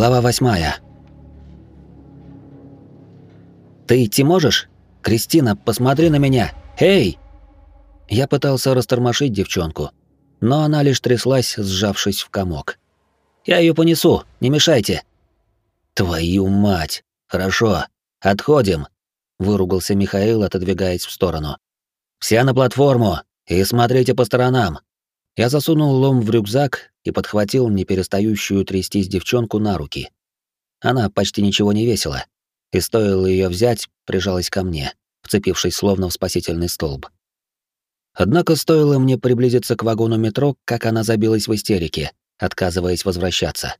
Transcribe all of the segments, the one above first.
Глава восьмая. «Ты идти можешь? Кристина, посмотри на меня! Эй!» Я пытался растормошить девчонку, но она лишь тряслась, сжавшись в комок. «Я ее понесу, не мешайте!» «Твою мать! Хорошо, отходим!» — выругался Михаил, отодвигаясь в сторону. «Все на платформу и смотрите по сторонам!» Я засунул лом в рюкзак и подхватил неперестающую трястись девчонку на руки. Она почти ничего не весила, и стоило ее взять, прижалась ко мне, вцепившись словно в спасительный столб. Однако стоило мне приблизиться к вагону метро, как она забилась в истерике, отказываясь возвращаться.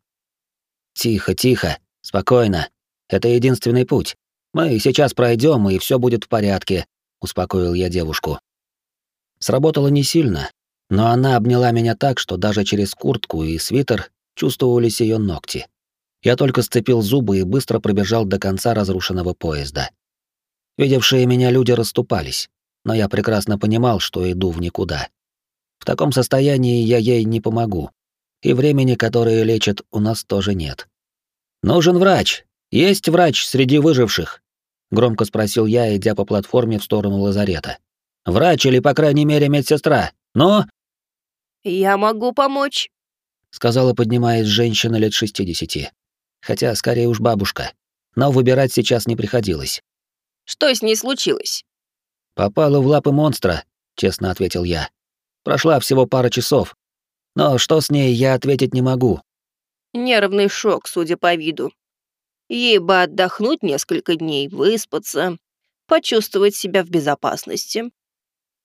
«Тихо, тихо, спокойно. Это единственный путь. Мы сейчас пройдем, и все будет в порядке», — успокоил я девушку. Сработало не сильно, но она обняла меня так, что даже через куртку и свитер чувствовались ее ногти. Я только сцепил зубы и быстро пробежал до конца разрушенного поезда. Видевшие меня люди расступались, но я прекрасно понимал, что иду в никуда. В таком состоянии я ей не помогу, и времени, которое лечит, у нас тоже нет. «Нужен врач! Есть врач среди выживших?» — громко спросил я, идя по платформе в сторону лазарета. «Врач или, по крайней мере, медсестра? Но...» «Я могу помочь», — сказала, поднимаясь женщина лет шестидесяти. Хотя, скорее уж бабушка. Но выбирать сейчас не приходилось. «Что с ней случилось?» «Попала в лапы монстра», — честно ответил я. «Прошла всего пара часов. Но что с ней, я ответить не могу». «Нервный шок, судя по виду. Ей бы отдохнуть несколько дней, выспаться, почувствовать себя в безопасности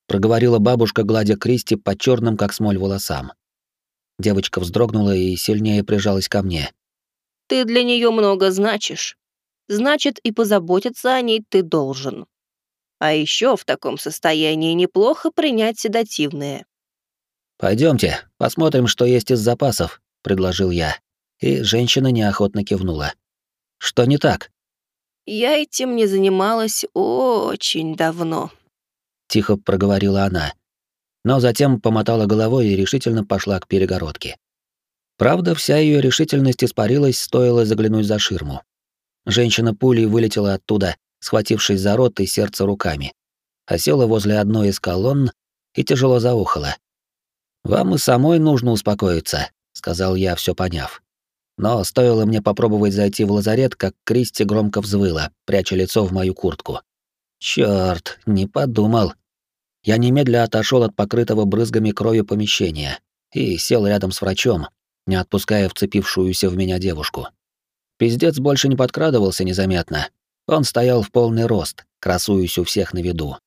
проговорила бабушка, гладя Кристи по черным, как смоль, волосам. Девочка вздрогнула и сильнее прижалась ко мне. Ты для нее много значишь. Значит, и позаботиться о ней ты должен. А еще в таком состоянии неплохо принять седативные. Пойдемте, посмотрим, что есть из запасов, предложил я, и женщина неохотно кивнула. Что не так? Я этим не занималась очень давно, — тихо проговорила она. Но затем помотала головой и решительно пошла к перегородке. Правда, вся ее решительность испарилась, стоило заглянуть за ширму. Женщина пулей вылетела оттуда, схватившись за рот и сердце руками. Осела возле одной из колонн и тяжело заухала. «Вам и самой нужно успокоиться», — сказал я, все поняв. Но стоило мне попробовать зайти в лазарет, как Кристи громко взвыла, пряча лицо в мою куртку. Черт, не подумал. Я немедля отошел от покрытого брызгами крови помещения и сел рядом с врачом, не отпуская вцепившуюся в меня девушку. Пиздец больше не подкрадывался незаметно. Он стоял в полный рост, красуясь у всех на виду.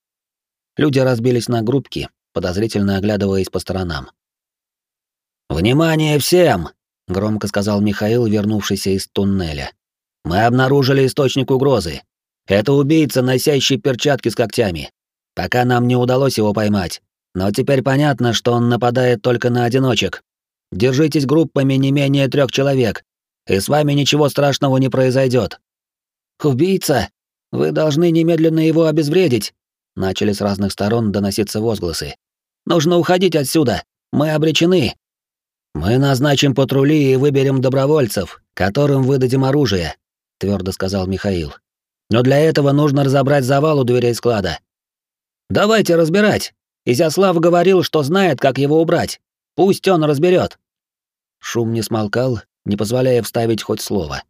Люди разбились на группки, подозрительно оглядываясь по сторонам. «Внимание всем!» — громко сказал Михаил, вернувшийся из туннеля. «Мы обнаружили источник угрозы. Это убийца, носящий перчатки с когтями. Пока нам не удалось его поймать. Но теперь понятно, что он нападает только на одиночек. Держитесь группами не менее трех человек, и с вами ничего страшного не произойдет. Убийца? Вы должны немедленно его обезвредить. Начали с разных сторон доноситься возгласы. Нужно уходить отсюда. Мы обречены. Мы назначим патрули и выберем добровольцев, которым выдадим оружие, твердо сказал Михаил. Но для этого нужно разобрать завал у дверей склада. Давайте разбирать. Изяслав говорил, что знает, как его убрать. Пусть он разберет. Шум не смолкал, не позволяя вставить хоть слово.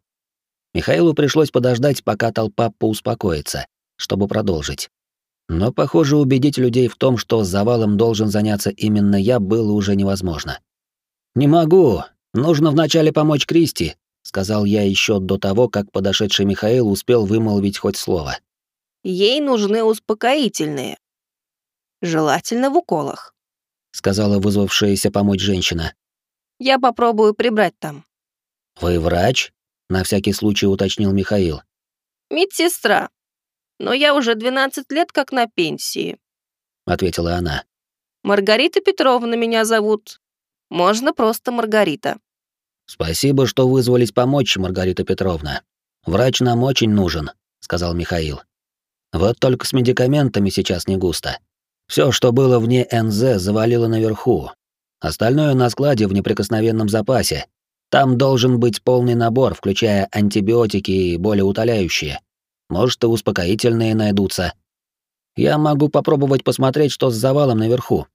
Михаилу пришлось подождать, пока толпа поуспокоится, чтобы продолжить. Но, похоже, убедить людей в том, что завалом должен заняться именно я, было уже невозможно. «Не могу. Нужно вначале помочь Кристи, сказал я еще до того, как подошедший Михаил успел вымолвить хоть слово. Ей нужны успокоительные. Желательно в уколах, сказала вызвавшаяся помочь женщина. Я попробую прибрать там. Вы врач? на всякий случай уточнил Михаил. Медсестра. Но я уже 12 лет как на пенсии, ответила она. Маргарита Петровна меня зовут. Можно просто Маргарита. Спасибо, что вызвались помочь, Маргарита Петровна. Врач нам очень нужен, сказал Михаил. Вот только с медикаментами сейчас не густо. Все, что было вне НЗ, завалило наверху. Остальное на складе в неприкосновенном запасе. Там должен быть полный набор, включая антибиотики и болеутоляющие. Может, и успокоительные найдутся. Я могу попробовать посмотреть, что с завалом наверху.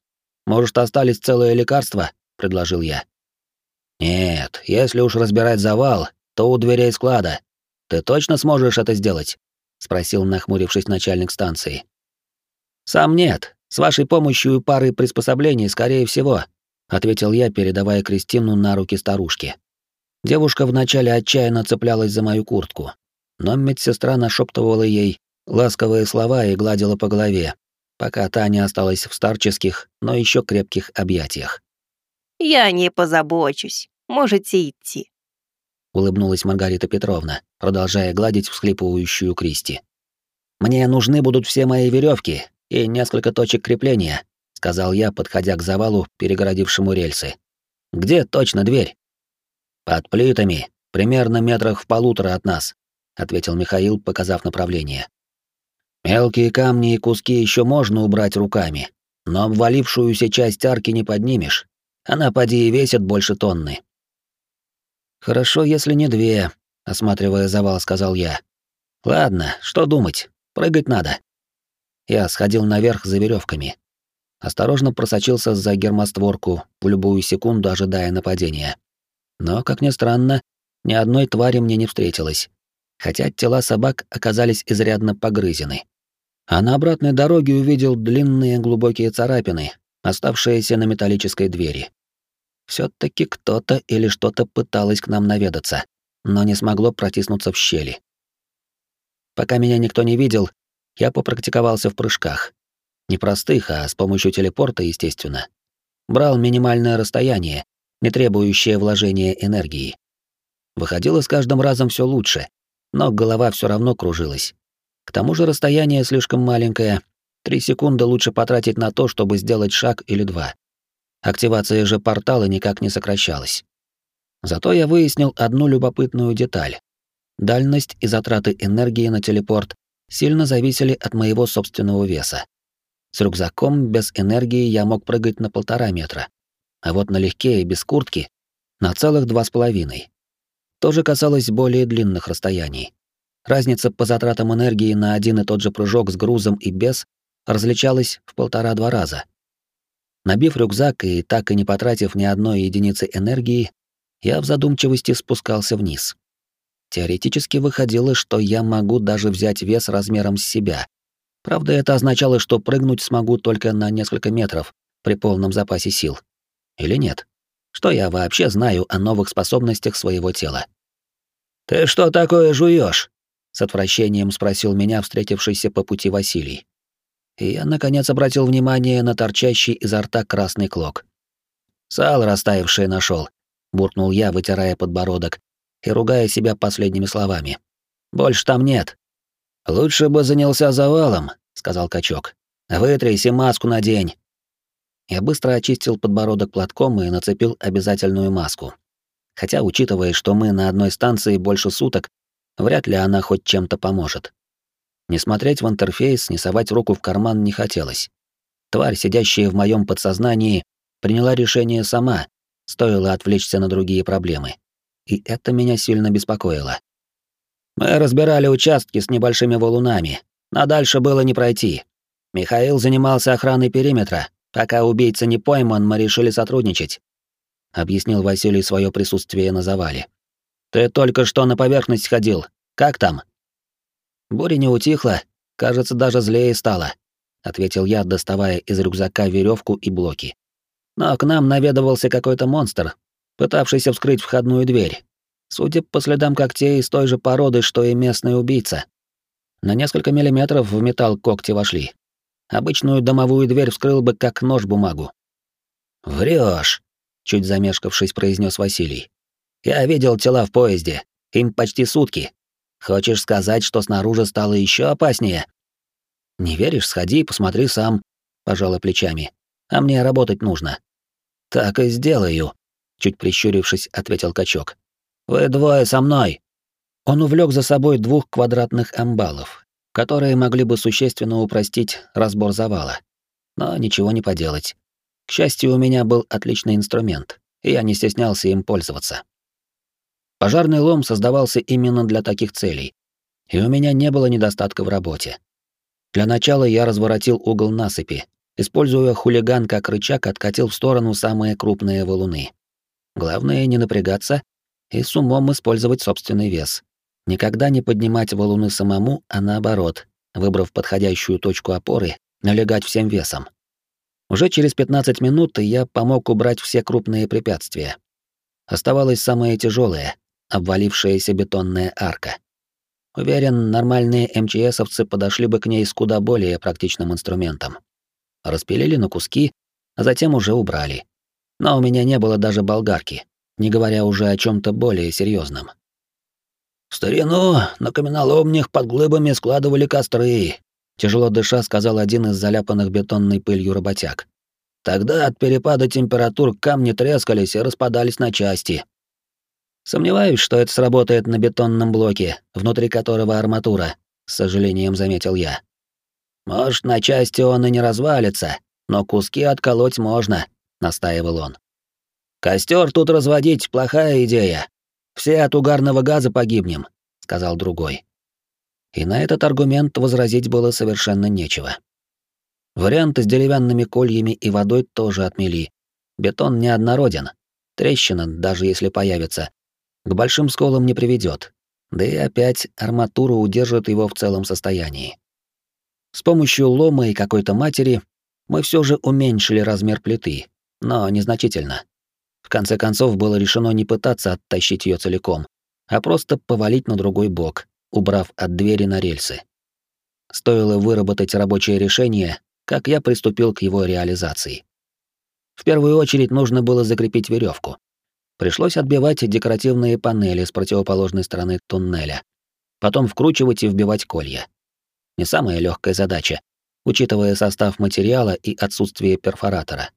Может, остались целые лекарства, предложил я. Нет, если уж разбирать завал, то у дверей склада. Ты точно сможешь это сделать? спросил, нахмурившись начальник станции. Сам нет. С вашей помощью и парой приспособлений, скорее всего, ответил я, передавая Кристину на руки старушки. Девушка вначале отчаянно цеплялась за мою куртку, но медсестра нашептывала ей ласковые слова и гладила по голове, пока та не осталась в старческих, но еще крепких объятиях. «Я не позабочусь. Можете идти», — улыбнулась Маргарита Петровна, продолжая гладить всхлипывающую Кристи. «Мне нужны будут все мои веревки и несколько точек крепления», — сказал я, подходя к завалу, перегородившему рельсы. «Где точно дверь?» «Под плитами, примерно метрах в полутора от нас», — ответил Михаил, показав направление. «Мелкие камни и куски еще можно убрать руками, но обвалившуюся часть арки не поднимешь. Она поди и весит больше тонны». «Хорошо, если не две», — осматривая завал, сказал я. «Ладно, что думать, прыгать надо». Я сходил наверх за веревками. Осторожно просочился за гермостворку, в любую секунду ожидая нападения. Но, как ни странно, ни одной твари мне не встретилось, хотя тела собак оказались изрядно погрызены. А на обратной дороге увидел длинные глубокие царапины, оставшиеся на металлической двери. Все таки кто-то или что-то пыталось к нам наведаться, но не смогло протиснуться в щели. Пока меня никто не видел, я попрактиковался в прыжках. Не простых, а с помощью телепорта, естественно. Брал минимальное расстояние, не требующее вложения энергии. Выходило с каждым разом все лучше, но голова все равно кружилась. К тому же расстояние слишком маленькое, три секунды лучше потратить на то, чтобы сделать шаг или два. Активация же портала никак не сокращалась. Зато я выяснил одну любопытную деталь. Дальность и затраты энергии на телепорт сильно зависели от моего собственного веса. С рюкзаком без энергии я мог прыгать на полтора метра, а вот налегке и без куртки — на целых два с половиной. То же касалось более длинных расстояний. Разница по затратам энергии на один и тот же прыжок с грузом и без различалась в полтора-два раза. Набив рюкзак и так и не потратив ни одной единицы энергии, я в задумчивости спускался вниз. Теоретически выходило, что я могу даже взять вес размером с себя. Правда, это означало, что прыгнуть смогу только на несколько метров при полном запасе сил. Или нет? Что я вообще знаю о новых способностях своего тела? «Ты что такое жуешь? с отвращением спросил меня встретившийся по пути Василий. И я, наконец, обратил внимание на торчащий изо рта красный клок. «Сало растаявшее нашел, буркнул я, вытирая подбородок и ругая себя последними словами. «Больше там нет». «Лучше бы занялся завалом», — сказал качок. «Вытряси маску надень, я быстро очистил подбородок платком и нацепил обязательную маску. Хотя, учитывая, что мы на одной станции больше суток, вряд ли она хоть чем-то поможет. Не смотреть в интерфейс, не совать руку в карман не хотелось. Тварь, сидящая в моем подсознании, приняла решение сама, стоило отвлечься на другие проблемы. И это меня сильно беспокоило. Мы разбирали участки с небольшими валунами, но дальше было не пройти. Михаил занимался охраной периметра, Пока убийца не пойман, мы решили сотрудничать», — объяснил Василий свое присутствие на завале. «Ты только что на поверхность ходил. Как там?» Буря не утихла, кажется, даже злее стало, ответил я, доставая из рюкзака веревку и блоки. Но к нам наведывался какой-то монстр, пытавшийся вскрыть входную дверь. Судя по следам когтей из той же породы, что и местный убийца. На несколько миллиметров в металл когти вошли. Обычную домовую дверь вскрыл бы как нож бумагу. Врешь, чуть замешкавшись, произнес Василий. Я видел тела в поезде. Им почти сутки. Хочешь сказать, что снаружи стало еще опаснее? Не веришь, сходи и посмотри сам, пожала плечами. А мне работать нужно. Так и сделаю, чуть прищурившись, ответил качок. Вы двое со мной. Он увлек за собой двух квадратных амбалов, которые могли бы существенно упростить разбор завала. Но ничего не поделать. К счастью, у меня был отличный инструмент, и я не стеснялся им пользоваться. Пожарный лом создавался именно для таких целей, и у меня не было недостатка в работе. Для начала я разворотил угол насыпи, используя хулиган как рычаг, откатил в сторону самые крупные валуны. Главное не напрягаться и с умом использовать собственный вес. Никогда не поднимать валуны самому, а наоборот, выбрав подходящую точку опоры, налегать всем весом. Уже через 15 минут я помог убрать все крупные препятствия. Оставалось самое тяжелое — обвалившаяся бетонная арка. Уверен, нормальные МЧСовцы подошли бы к ней с куда более практичным инструментом. Распилили на куски, а затем уже убрали. Но у меня не было даже болгарки, не говоря уже о чем то более серьезном. «В старину на каменоломнях под глыбами складывали костры», тяжело дыша сказал один из заляпанных бетонной пылью работяг. Тогда от перепада температур камни трескались и распадались на части. Сомневаюсь, что это сработает на бетонном блоке, внутри которого арматура, с сожалением заметил я. Может, на части он и не развалится, но куски отколоть можно, настаивал он. Костер тут разводить плохая идея. Все от угарного газа погибнем, сказал другой. И на этот аргумент возразить было совершенно нечего. Варианты с деревянными кольями и водой тоже отмели. Бетон неоднороден. Трещина, даже если появится, к большим сколам не приведет. Да и опять арматура удержит его в целом состоянии. С помощью лома и какой-то матери мы все же уменьшили размер плиты, но незначительно. В конце концов было решено не пытаться оттащить ее целиком, а просто повалить на другой бок, убрав от двери на рельсы. Стоило выработать рабочее решение, как я приступил к его реализации. В первую очередь нужно было закрепить веревку. Пришлось отбивать декоративные панели с противоположной стороны туннеля, потом вкручивать и вбивать колья. Не самая легкая задача, учитывая состав материала и отсутствие перфоратора.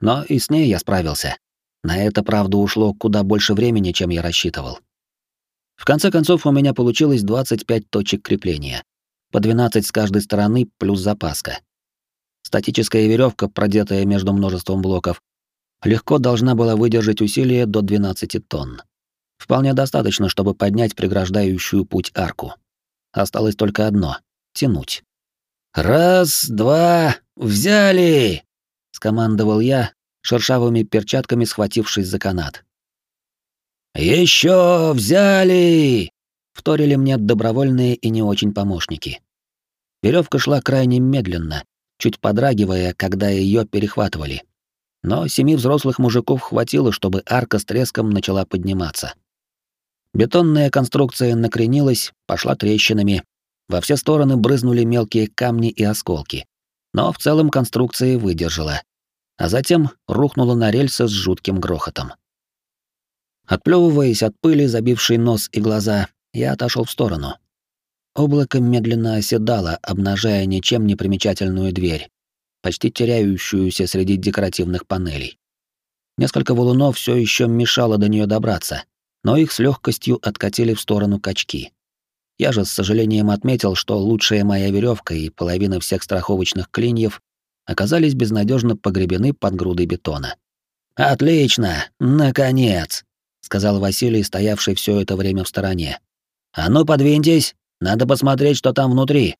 Но и с ней я справился. На это, правда, ушло куда больше времени, чем я рассчитывал. В конце концов, у меня получилось 25 точек крепления, по 12 с каждой стороны плюс запаска. Статическая веревка, продетая между множеством блоков, легко должна была выдержать усилие до 12 тонн. Вполне достаточно, чтобы поднять преграждающую путь арку. Осталось только одно — тянуть. «Раз, два, взяли!» — скомандовал я, шершавыми перчатками схватившись за канат. «Еще взяли!» — вторили мне добровольные и не очень помощники. Веревка шла крайне медленно, чуть подрагивая, когда ее перехватывали но семи взрослых мужиков хватило, чтобы арка с треском начала подниматься. Бетонная конструкция накренилась, пошла трещинами, во все стороны брызнули мелкие камни и осколки. Но в целом конструкция выдержала, а затем рухнула на рельсы с жутким грохотом. Отплевываясь от пыли, забившей нос и глаза, я отошел в сторону. Облако медленно оседало, обнажая ничем не примечательную дверь, почти теряющуюся среди декоративных панелей. Несколько валунов все еще мешало до нее добраться, но их с легкостью откатили в сторону качки. Я же с сожалением отметил, что лучшая моя веревка и половина всех страховочных клиньев оказались безнадежно погребены под грудой бетона. «Отлично! Наконец!» — сказал Василий, стоявший все это время в стороне. «А ну, подвиньтесь! Надо посмотреть, что там внутри!»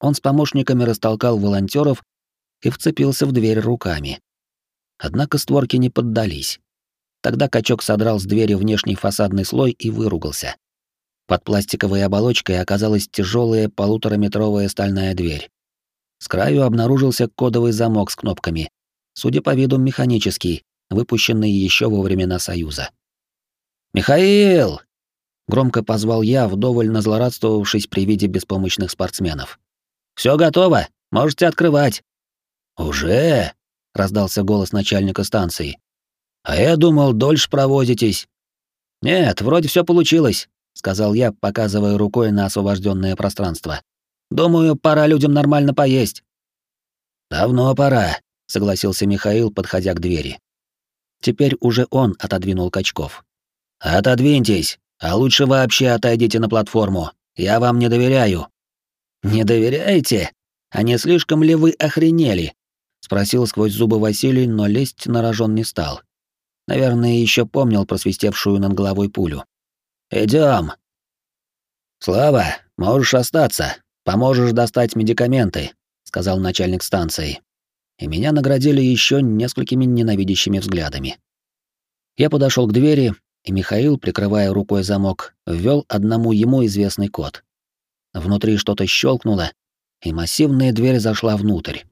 Он с помощниками растолкал волонтеров и вцепился в дверь руками. Однако створки не поддались. Тогда качок содрал с двери внешний фасадный слой и выругался. Под пластиковой оболочкой оказалась тяжелая полутораметровая стальная дверь. С краю обнаружился кодовый замок с кнопками, судя по виду механический, выпущенный еще во времена Союза. «Михаил!» — громко позвал я, вдоволь назлорадствовавшись при виде беспомощных спортсменов. «Все готово, можете открывать». «Уже?» — раздался голос начальника станции. «А я думал, дольше провозитесь». «Нет, вроде все получилось», — сказал я, показывая рукой на освобожденное пространство. «Думаю, пора людям нормально поесть». «Давно пора», — согласился Михаил, подходя к двери. Теперь уже он отодвинул качков. «Отодвиньтесь, а лучше вообще отойдите на платформу. Я вам не доверяю». «Не доверяете? А не слишком ли вы охренели?» Спросил сквозь зубы Василий, но лезть на рожон не стал. Наверное, еще помнил просвистевшую над головой пулю. Идем. Слава, можешь остаться. Поможешь достать медикаменты, сказал начальник станции. И меня наградили еще несколькими ненавидящими взглядами. Я подошел к двери, и Михаил, прикрывая рукой замок, ввел одному ему известный код. Внутри что-то щелкнуло, и массивная дверь зашла внутрь.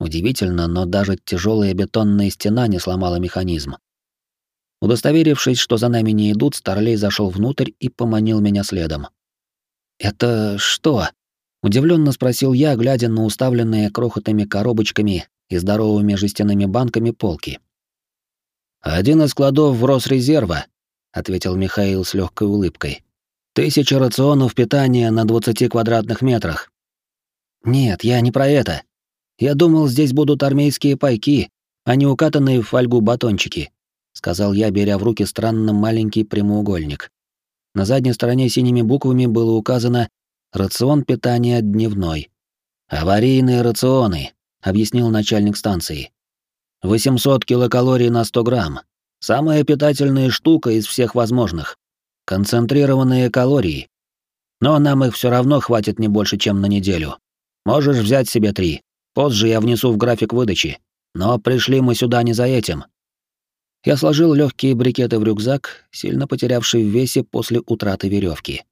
Удивительно, но даже тяжелая бетонная стена не сломала механизм. Удостоверившись, что за нами не идут, Старлей зашел внутрь и поманил меня следом. «Это что?» — удивленно спросил я, глядя на уставленные крохотными коробочками и здоровыми жестяными банками полки. «Один из складов в Росрезерва», — ответил Михаил с легкой улыбкой. «Тысяча рационов питания на 20 квадратных метрах». «Нет, я не про это. Я думал, здесь будут армейские пайки, а не укатанные в фольгу батончики», — сказал я, беря в руки странно маленький прямоугольник. На задней стороне синими буквами было указано «Рацион питания дневной». «Аварийные рационы», — объяснил начальник станции. 800 килокалорий на 100 грамм. Самая питательная штука из всех возможных. Концентрированные калории. Но нам их все равно хватит не больше, чем на неделю. Можешь взять себе три. Позже я внесу в график выдачи. Но пришли мы сюда не за этим. Я сложил легкие брикеты в рюкзак, сильно потерявший в весе после утраты веревки.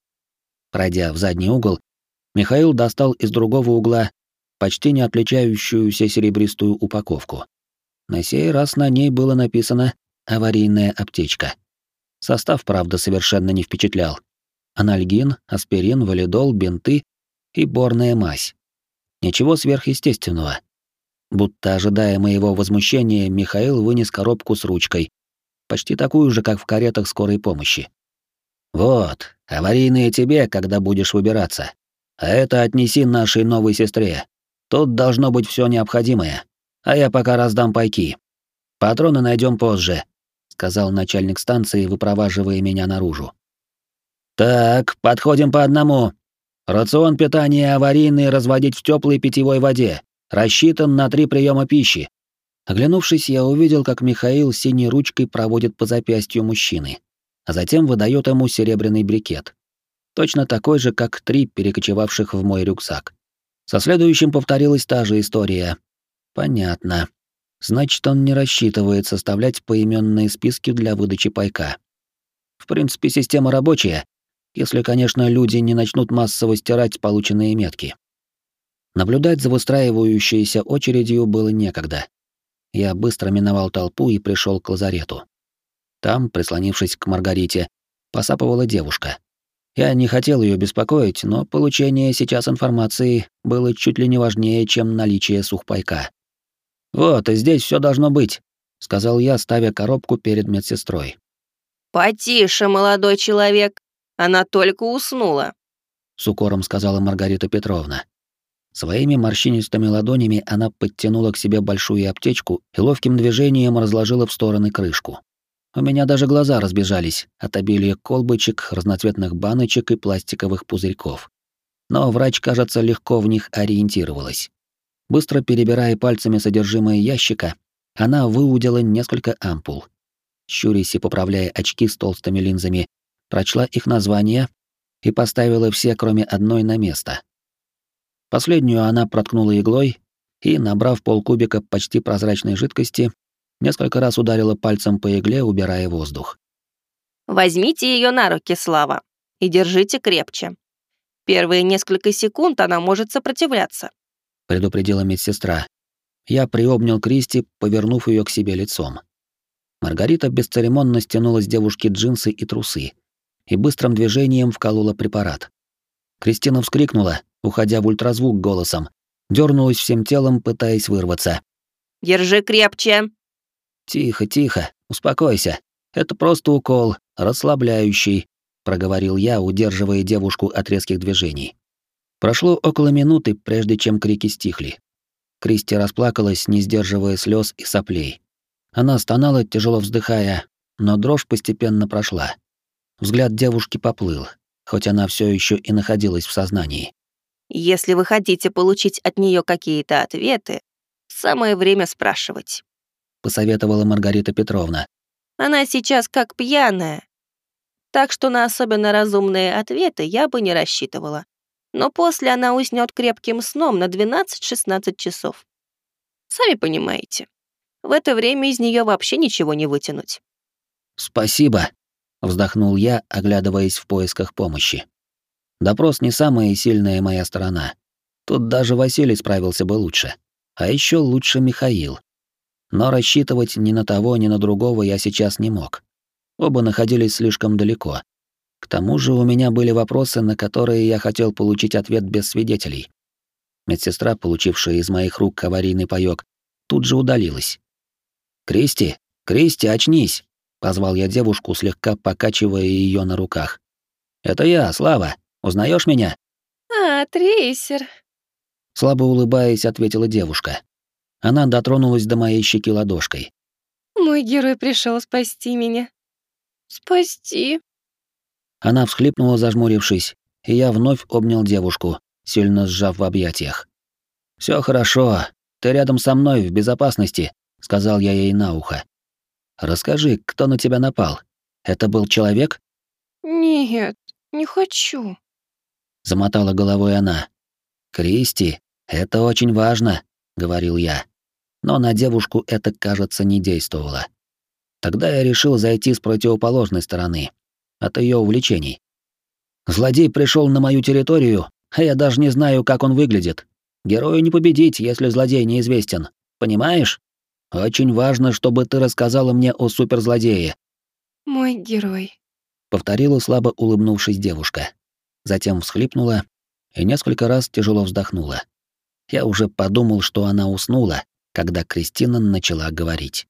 Пройдя в задний угол, Михаил достал из другого угла почти не отличающуюся серебристую упаковку. На сей раз на ней было написано «аварийная аптечка». Состав, правда, совершенно не впечатлял. Анальгин, аспирин, валидол, бинты и борная мазь. Ничего сверхъестественного. Будто ожидая моего возмущения, Михаил вынес коробку с ручкой, почти такую же, как в каретах скорой помощи. «Вот, аварийные тебе, когда будешь выбираться. А это отнеси нашей новой сестре. Тут должно быть все необходимое а я пока раздам пайки. Патроны найдем позже, сказал начальник станции, выпроваживая меня наружу. Так, подходим по одному. Рацион питания аварийный разводить в теплой питьевой воде. Рассчитан на три приема пищи. Оглянувшись, я увидел, как Михаил синей ручкой проводит по запястью мужчины, а затем выдает ему серебряный брикет. Точно такой же, как три перекочевавших в мой рюкзак. Со следующим повторилась та же история, Понятно. Значит, он не рассчитывает составлять поименные списки для выдачи пайка. В принципе, система рабочая, если, конечно, люди не начнут массово стирать полученные метки. Наблюдать за выстраивающейся очередью было некогда. Я быстро миновал толпу и пришел к лазарету. Там, прислонившись к Маргарите, посапывала девушка. Я не хотел ее беспокоить, но получение сейчас информации было чуть ли не важнее, чем наличие сухпайка. «Вот, и здесь все должно быть», — сказал я, ставя коробку перед медсестрой. «Потише, молодой человек, она только уснула», — с укором сказала Маргарита Петровна. Своими морщинистыми ладонями она подтянула к себе большую аптечку и ловким движением разложила в стороны крышку. У меня даже глаза разбежались от обилия колбочек, разноцветных баночек и пластиковых пузырьков. Но врач, кажется, легко в них ориентировалась. Быстро перебирая пальцами содержимое ящика, она выудила несколько ампул. Щурясь и поправляя очки с толстыми линзами, прочла их название и поставила все, кроме одной, на место. Последнюю она проткнула иглой и, набрав полкубика почти прозрачной жидкости, несколько раз ударила пальцем по игле, убирая воздух. «Возьмите ее на руки, Слава, и держите крепче. Первые несколько секунд она может сопротивляться, предупредила медсестра. Я приобнял Кристи, повернув ее к себе лицом. Маргарита бесцеремонно стянула с девушки джинсы и трусы и быстрым движением вколола препарат. Кристина вскрикнула, уходя в ультразвук голосом, дернулась всем телом, пытаясь вырваться. «Держи крепче!» «Тихо, тихо, успокойся. Это просто укол, расслабляющий», — проговорил я, удерживая девушку от резких движений. Прошло около минуты, прежде чем крики стихли. Кристи расплакалась, не сдерживая слез и соплей. Она стонала, тяжело вздыхая, но дрожь постепенно прошла. Взгляд девушки поплыл, хоть она все еще и находилась в сознании. «Если вы хотите получить от нее какие-то ответы, самое время спрашивать», — посоветовала Маргарита Петровна. Она сейчас как пьяная. Так что на особенно разумные ответы я бы не рассчитывала. Но после она уснет крепким сном на 12-16 часов. Сами понимаете, в это время из нее вообще ничего не вытянуть. «Спасибо», — вздохнул я, оглядываясь в поисках помощи. Допрос не самая сильная моя сторона. Тут даже Василий справился бы лучше. А еще лучше Михаил. Но рассчитывать ни на того, ни на другого я сейчас не мог. Оба находились слишком далеко. К тому же у меня были вопросы, на которые я хотел получить ответ без свидетелей. Медсестра, получившая из моих рук аварийный паёк, тут же удалилась. «Кристи! Кристи, очнись!» — позвал я девушку, слегка покачивая ее на руках. «Это я, Слава. Узнаешь меня?» «А, трейсер», — слабо улыбаясь, ответила девушка. Она дотронулась до моей щеки ладошкой. «Мой герой пришел спасти меня». «Спасти?» Она всхлипнула, зажмурившись, и я вновь обнял девушку, сильно сжав в объятиях. Все хорошо, ты рядом со мной в безопасности», — сказал я ей на ухо. «Расскажи, кто на тебя напал? Это был человек?» «Нет, не хочу», — замотала головой она. «Кристи, это очень важно», — говорил я. Но на девушку это, кажется, не действовало. Тогда я решил зайти с противоположной стороны, от ее увлечений. Злодей пришел на мою территорию, а я даже не знаю, как он выглядит. Герою не победить, если злодей неизвестен. Понимаешь? Очень важно, чтобы ты рассказала мне о суперзлодее. Мой герой, повторила слабо улыбнувшись девушка. Затем всхлипнула и несколько раз тяжело вздохнула. Я уже подумал, что она уснула, когда Кристина начала говорить.